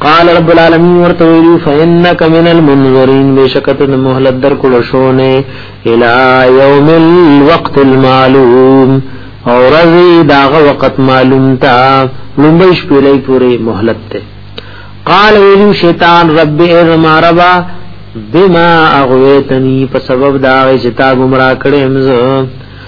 قال رب العالمین ورته ویلو فإنك من المنذرين بشکت د مهلت در کول شونه الى يوم الوقت المعلوم او رضی داغه وقت معلوم تا لومبه شپلې پوری مهلت ته قال ویلو شیطان رب ارما ربا بما اغویتنی په سبب دا چې تا گمراه کړې مزه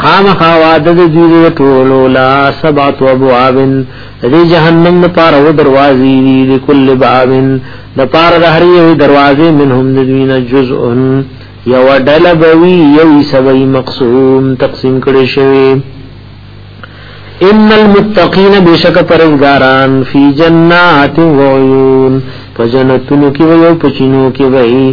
خامخا وعده د دوی د ټولو لا سبعت ابواب د جهنم د پار او دروازې دي د کل باب د پار د هر یو دروازې منهم د دوی نه جزء یو ډل بوي یو سبي مقسوم تقسیم کړي شوی ان المتقین بشک پرزګاران فی جنات و عیون فجنتونو کی و یو پچینو کی وئی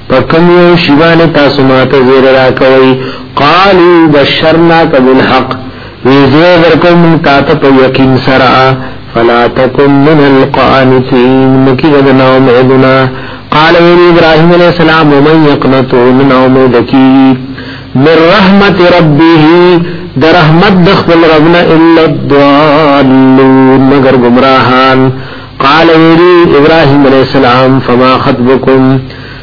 فکم یو شیبان تاسو ماته زیر راکوي قالو بشرنا کبل حق وی زیر درکو من تاته په یقین سرا فلا تکم من القانتین مکی غدنا امیدنا قال ویلی ابراهیم علیہ السلام ومن یقنتو من امیدکی من رحمت ربه در رحمت دخل ربنا الا الضالون مگر گمراهان قال ابن ابراهيم عليه السلام فما خطبكم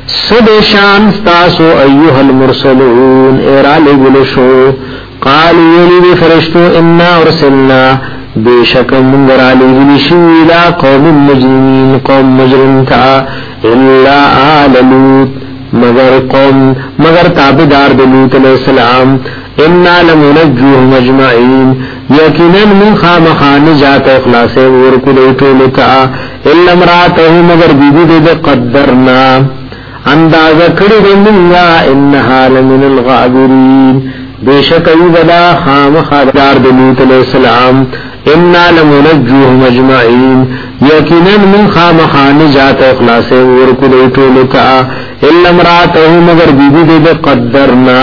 سد شان تاسو ايها المرسلون ارا بلشو قال يلي فرشتو ان ارسلنا بشکم غرا بلشو الى قوم مجرمين قوم مجرم تا الا آل لوت مگر قوم مگر تابدار دلوت علیہ السلام انا لمنجوه مجمعین یقینا من خامخا نجات او خلاص ورکو دی ټولو تا الا امراته مگر بیبی دی دی قدرنا اندازه کړی دی منگا انها لمن الغابرین بیشک ایوبدا خامخا دار دی لوت علیہ السلام انا لمنجوه مجمعین یقینا من خامخا نجات او خلاص ورکو دی ټولو تا الا امراته مگر بیبی دی دی قدرنا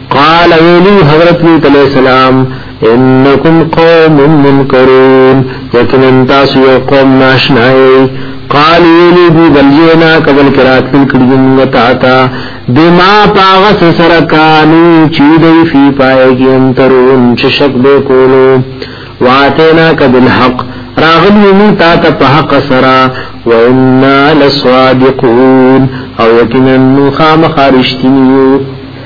قال ویلی حضرت لوط علیہ السلام انکم قوم منکرون یقینا تاسو یو قوم ناشنای قال ویلی دی بل جنا قبل کرات من کړم وتا تا بما پاغس سرکانی چی دی فی پایګی انترون چې شک به کولو واتینا کبل حق راغلی می تا ته په حق سرا و انا لصادقون او یقینا خامخارشتیو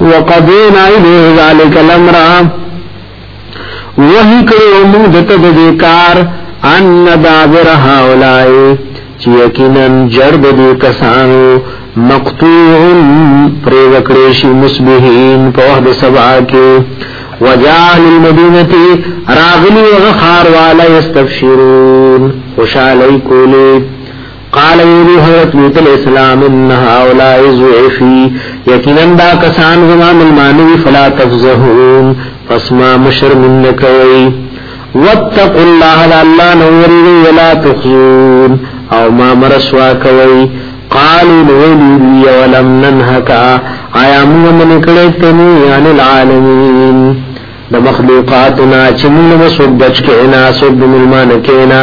وقضینا الیه ذلک الامر وحی کړو موږ دته د کار ان دابر هؤلاء چې یقینا جرب دي کسانو مقطوع پر وکړې شي مصبحین په وحد سبا کې وجال المدینه راغلی وغخار والا یستبشرون خوشالی کولی قال ویلی حضرت لوط علیہ السلام انها اولاء زعفی یقینا دا کسان زما ملمانوی فلا تفزهون پس ما مشرمن نکوی واتقوا الله دا الله نوری ولا تخزون او ما مرسوا کوی قالوا نولی ولم ننهك آیا موږ من کړه تنی عن العالمین د مخلوقاتنا چې موږ وسو بچ کینا سو بملمان کینا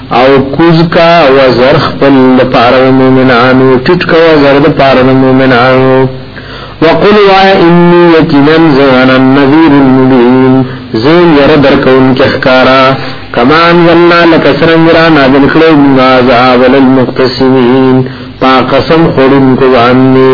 او کوز کا وزر خپل لپاره د مؤمنانو ټیټ کا وزر د پاره د مؤمنانو وقل وا انی یقینا زانا النذیر المبین زین یره درکون کخکارا کما انزلنا لکسرن را نازل کړو موږ عذاب للمقتسمین پا قسم خورن کو باندې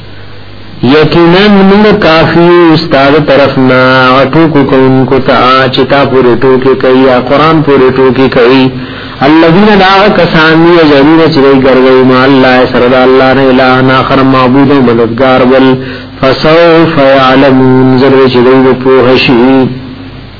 یقینا موږ کافی استاد طرفنا ټوکو کوونکو ته چې تا پورې ټوکې کوي یا قران پورې ټوکې کوي الذين لا کسان یذرون چې ګرځي ما الله سره د الله نه اله نه خر معبود او مددگار بل فسوف يعلمون زر چې دوی په هشي